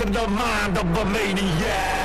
into the mind of a maniac.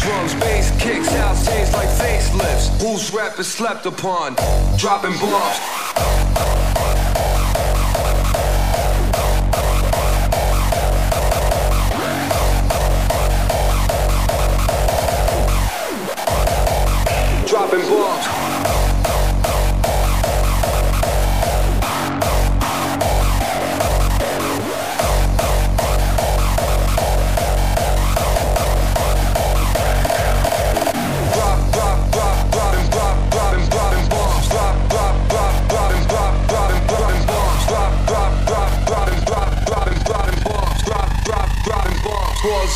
drums, bass kicks, sounds taste like facelifts. Who's rappers slept upon? Dropping bombs.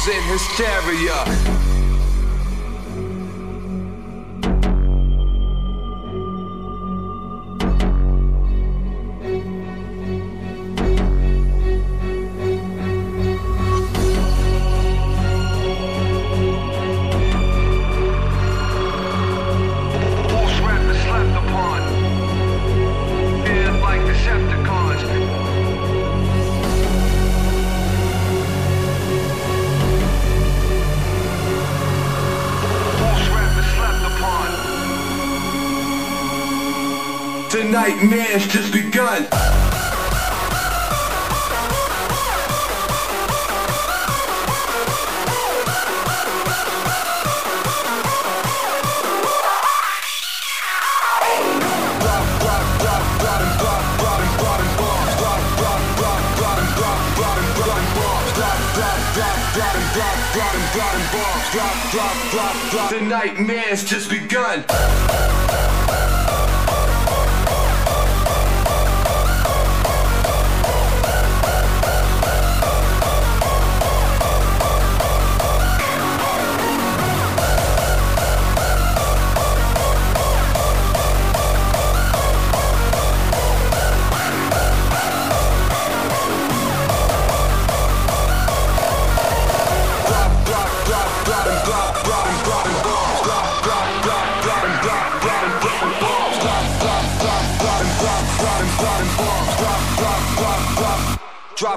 in hysteria. gun.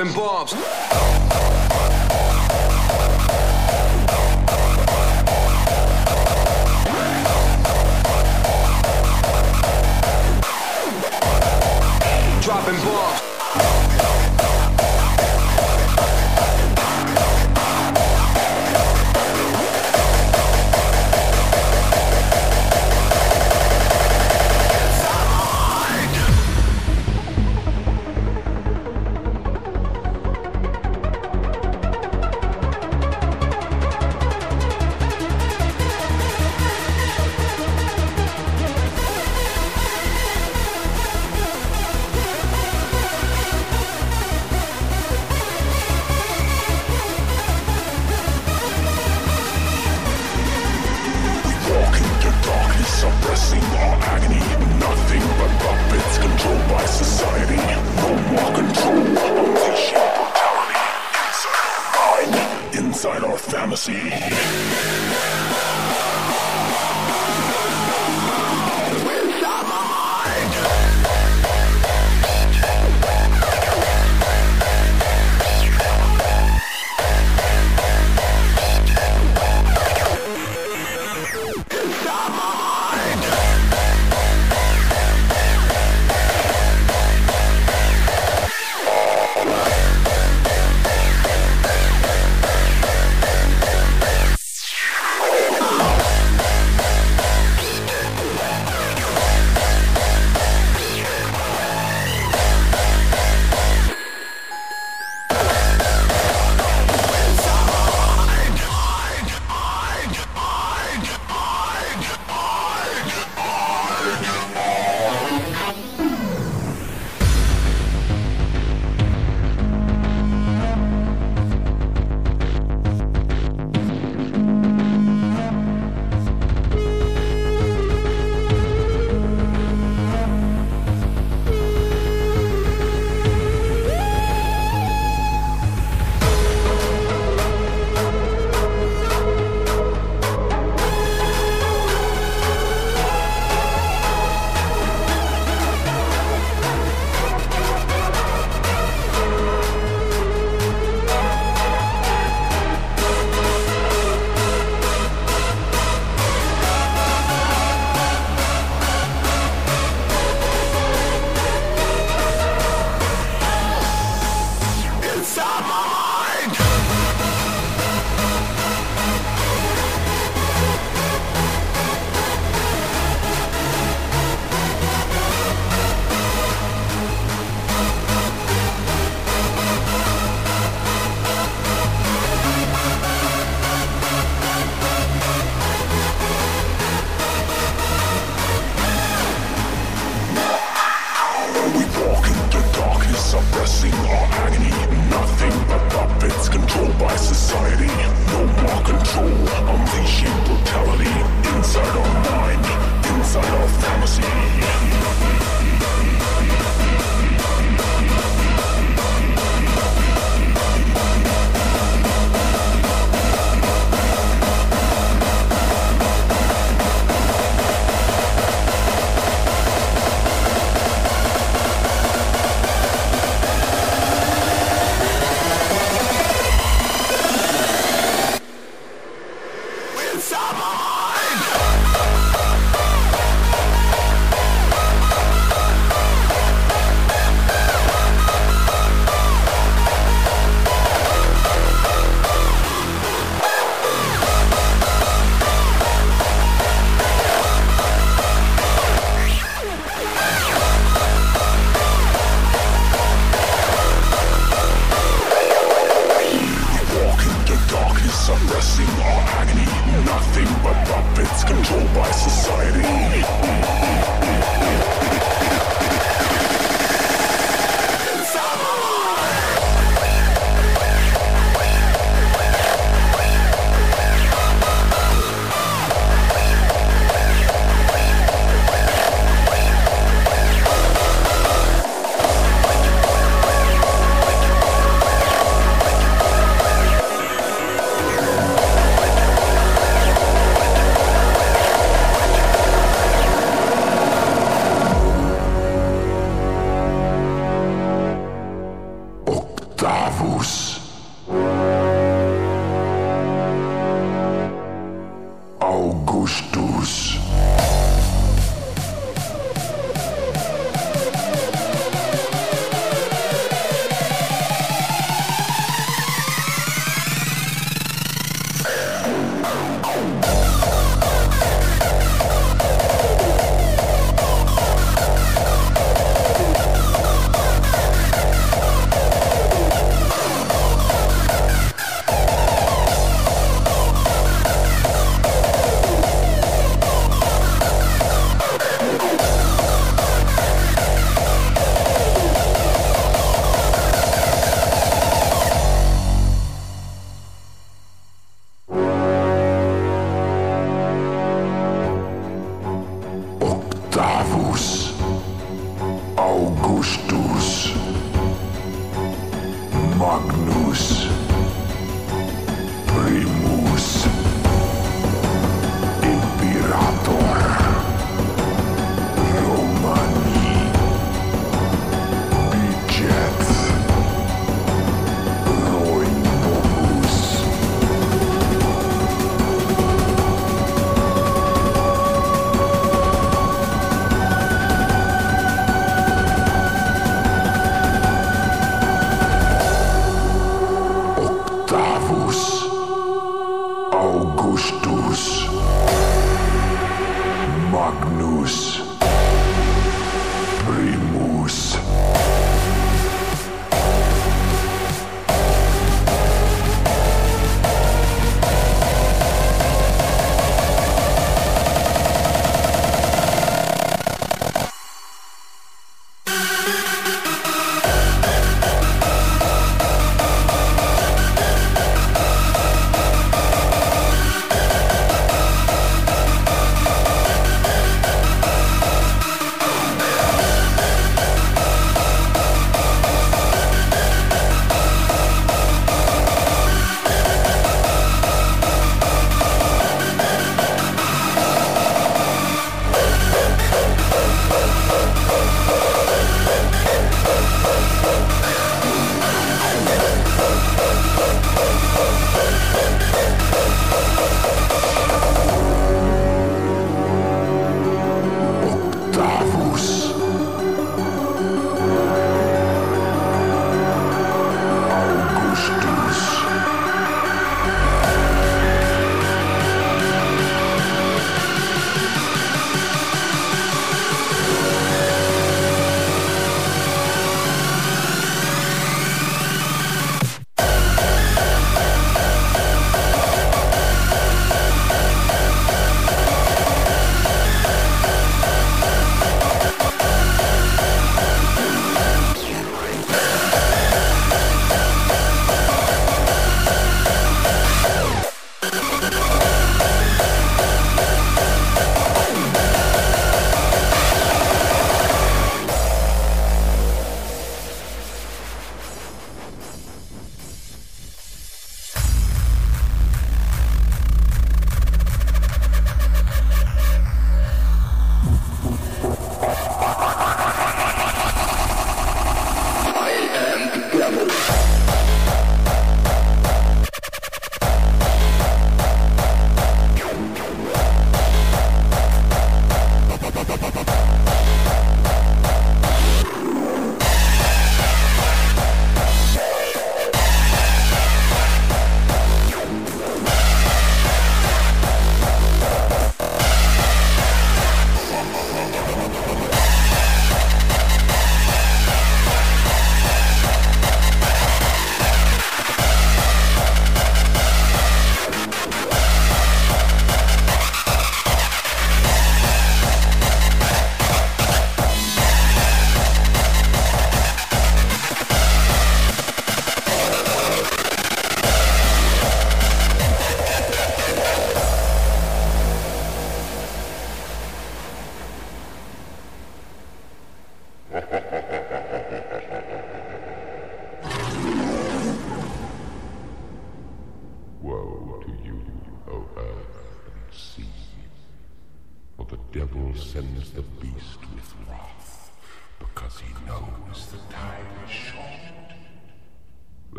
popping bombs.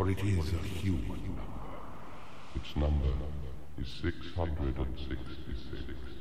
for it is a human. number. Its number is 666.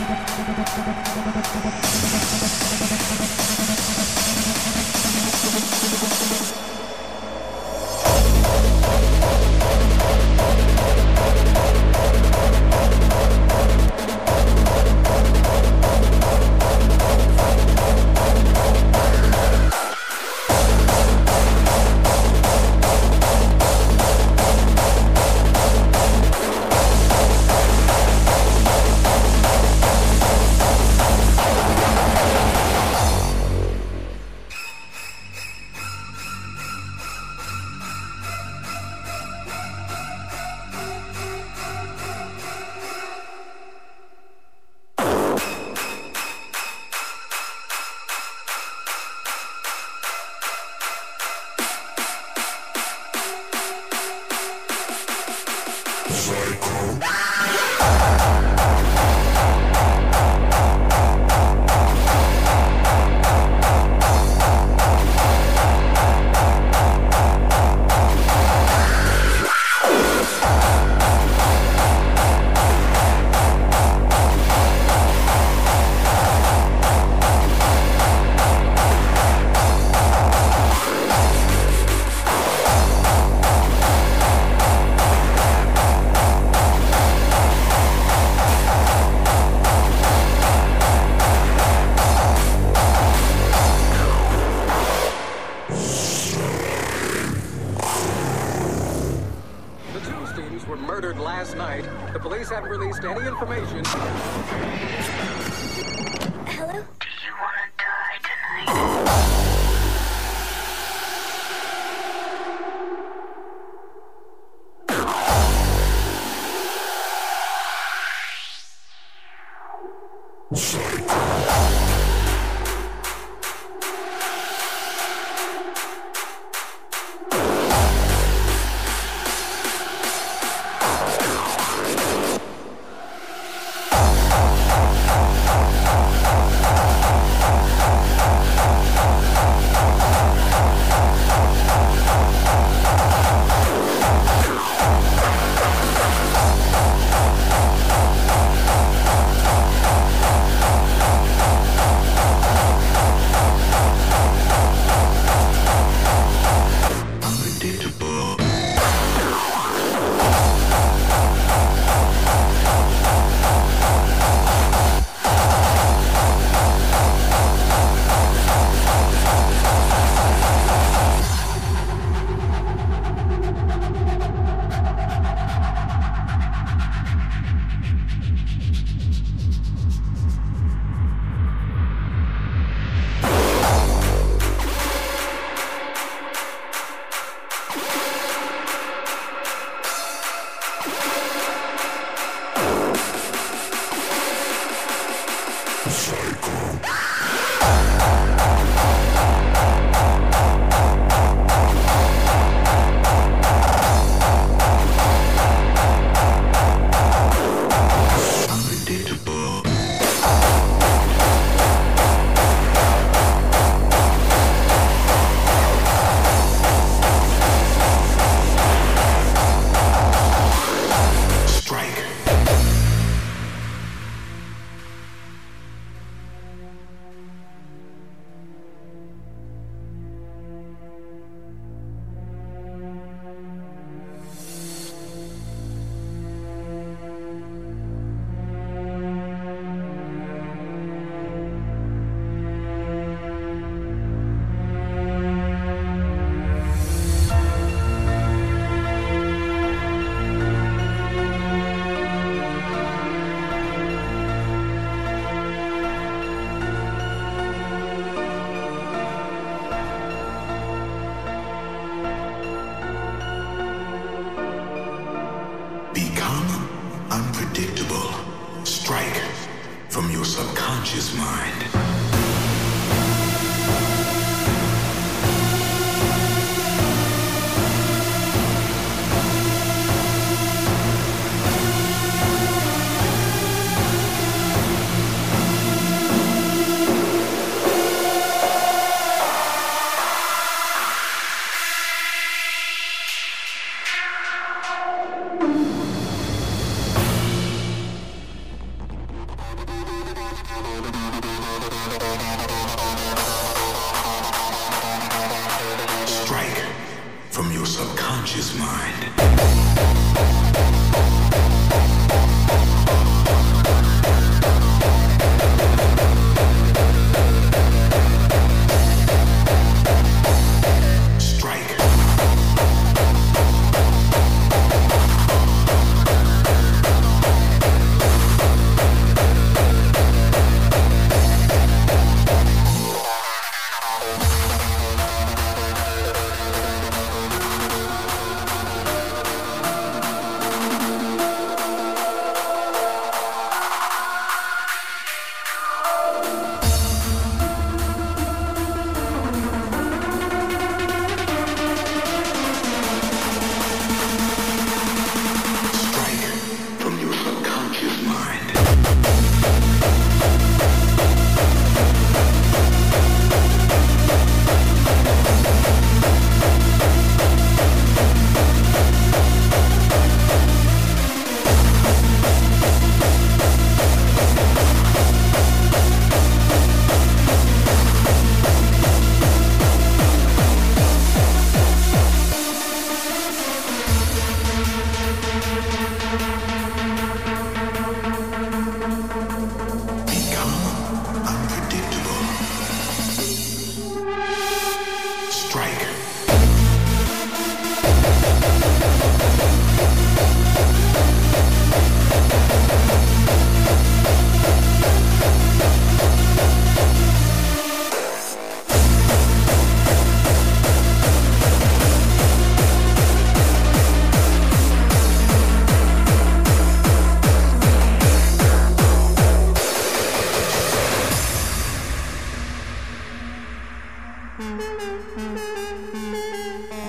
ハハハハ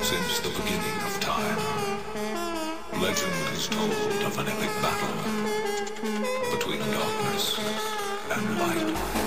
Since the beginning of time, legend is told of an epic battle between darkness and light.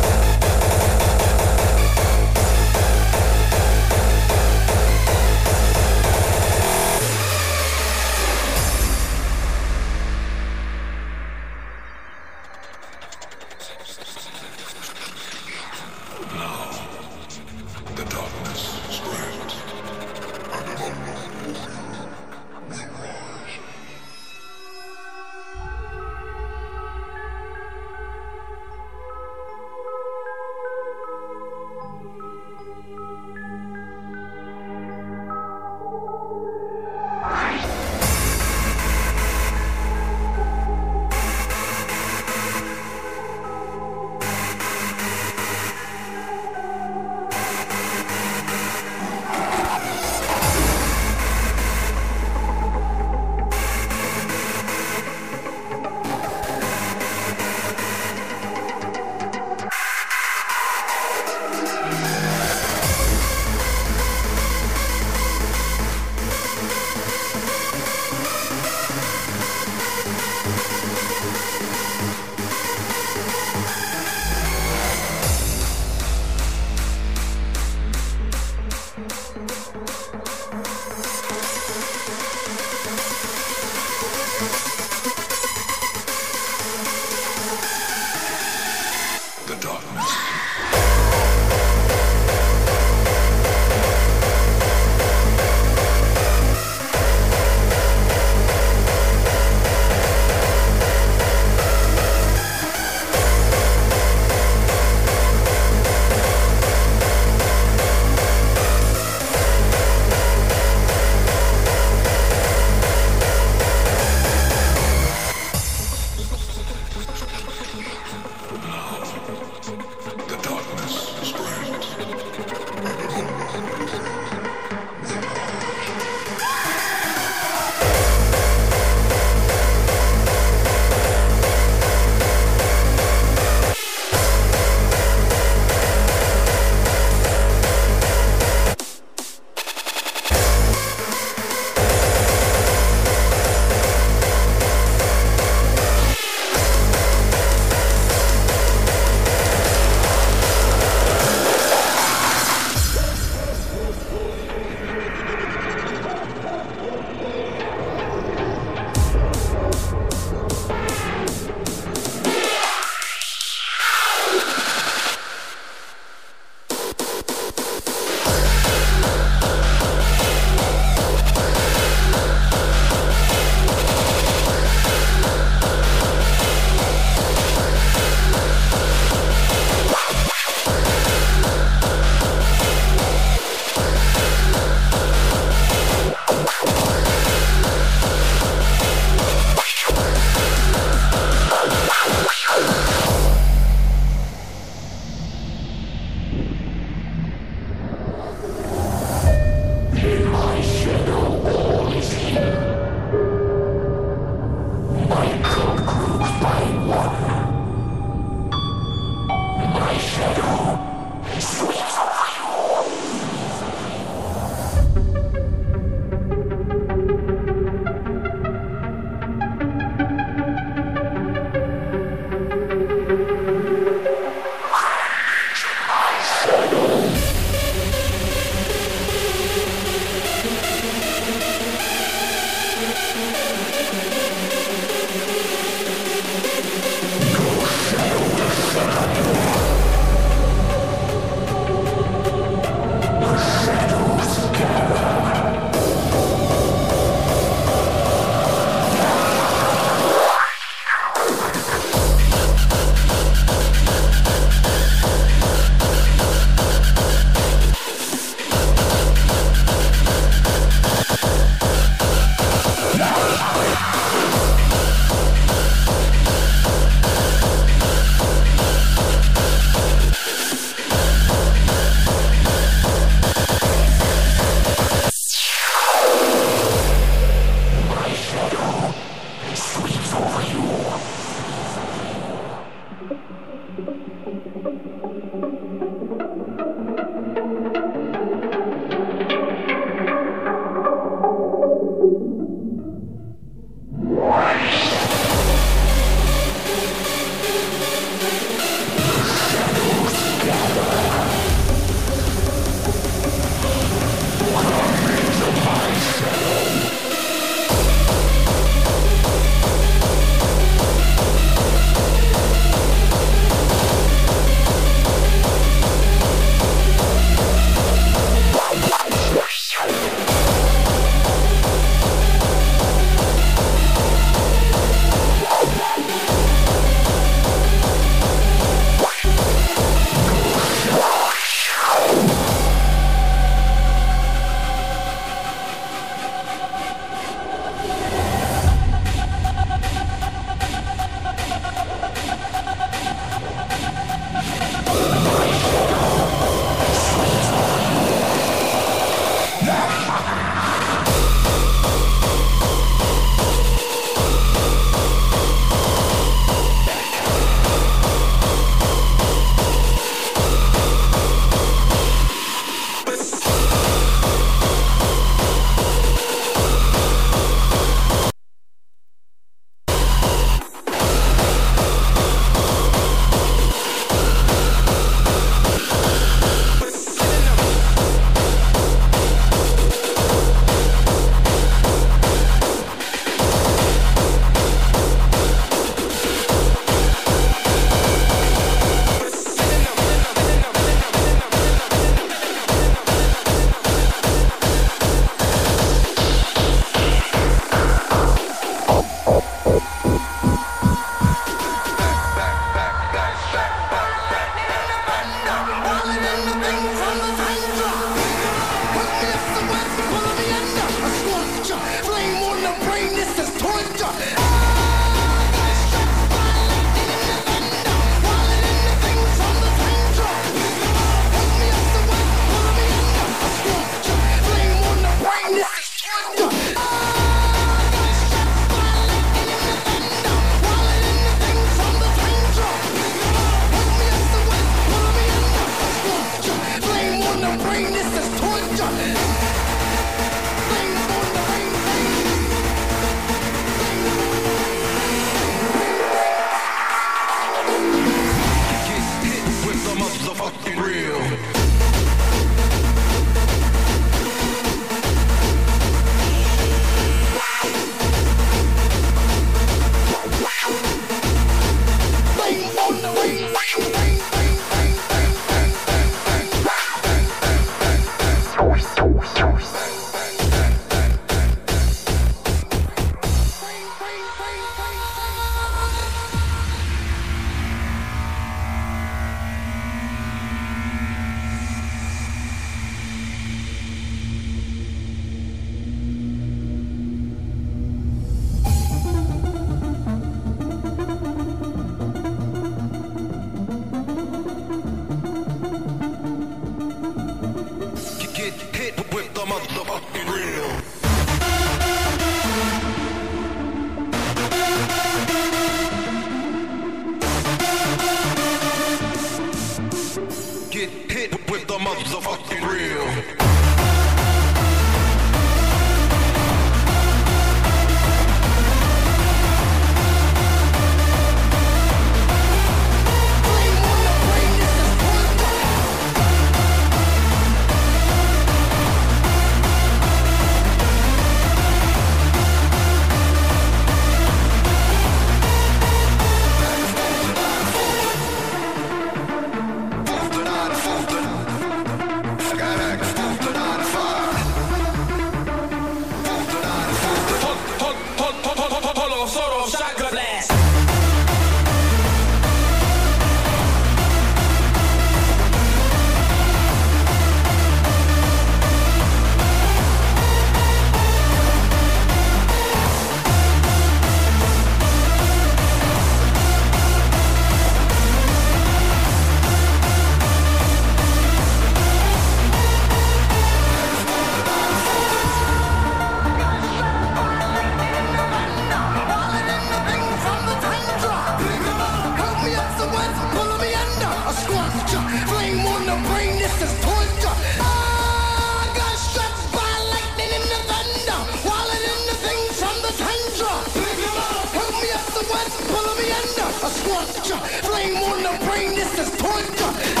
¡Coño!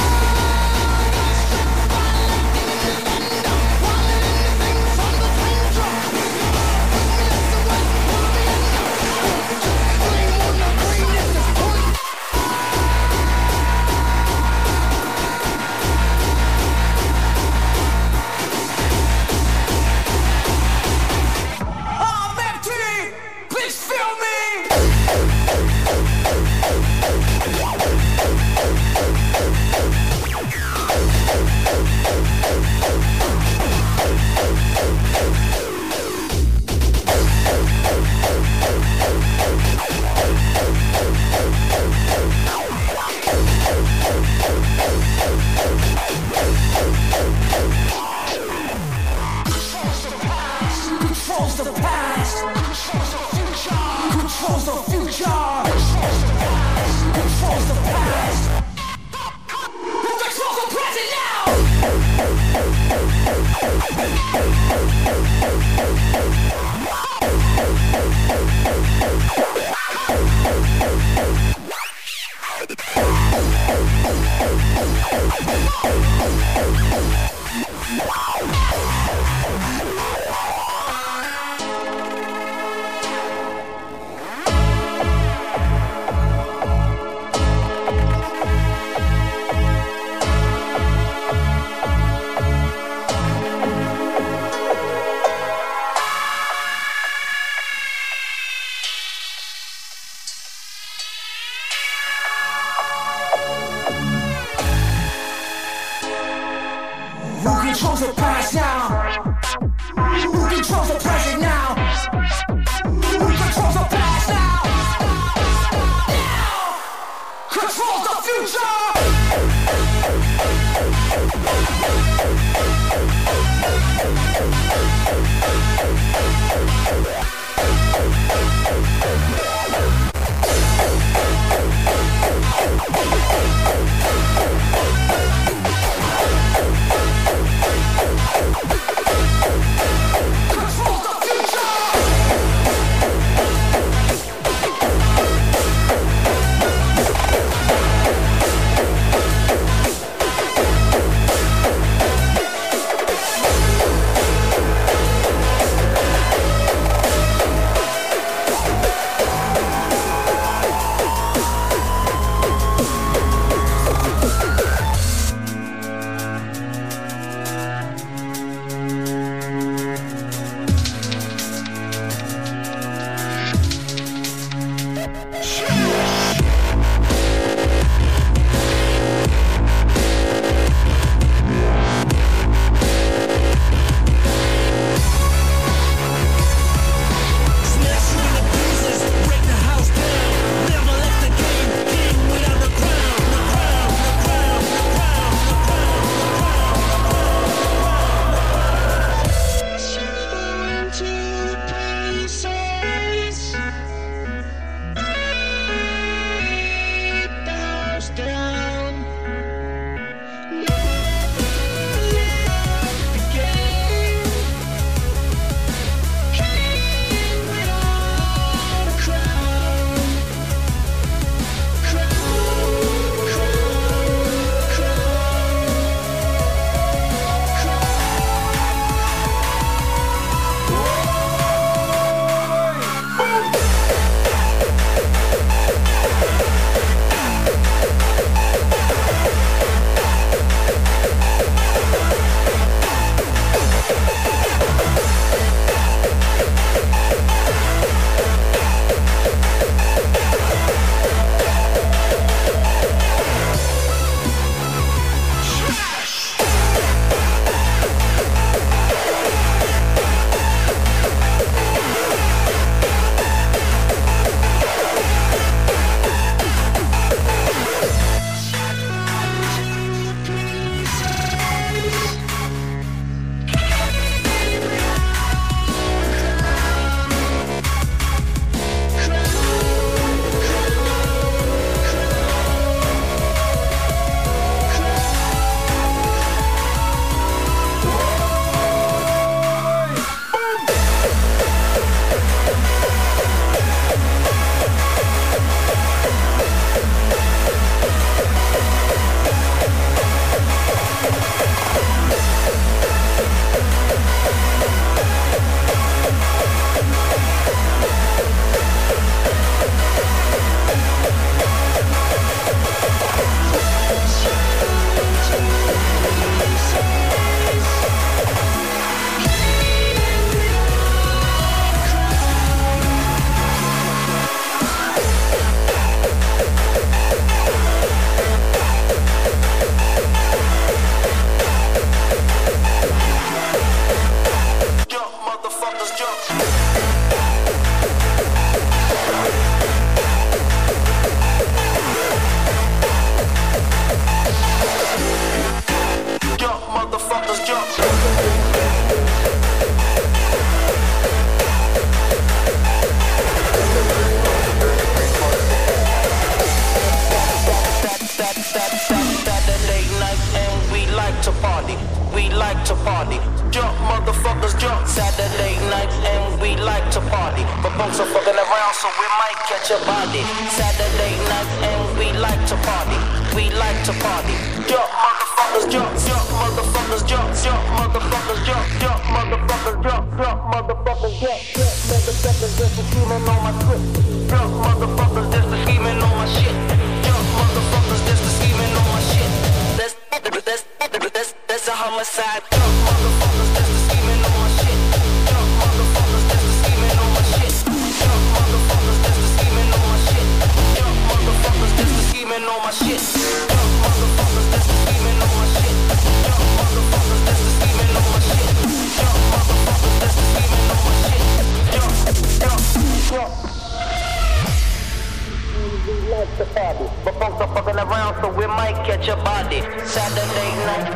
Saturday night.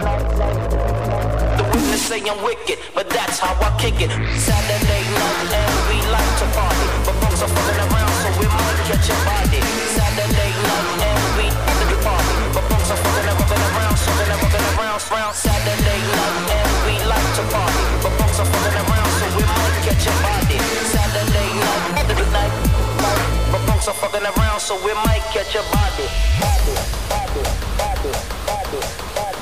The women say I'm wicked, but that's how I kick it. Saturday night and we like to party, but folks are fucking around, so we might catch a body. Saturday night and we have to party, but folks are fucking around, fucking around, fucking around, fucking around. Saturday night and we like to party, but folks are fucking around, so we might catch a body. Saturday night, night, night, but folks are fucking around, so we might catch a body. Body, body, body.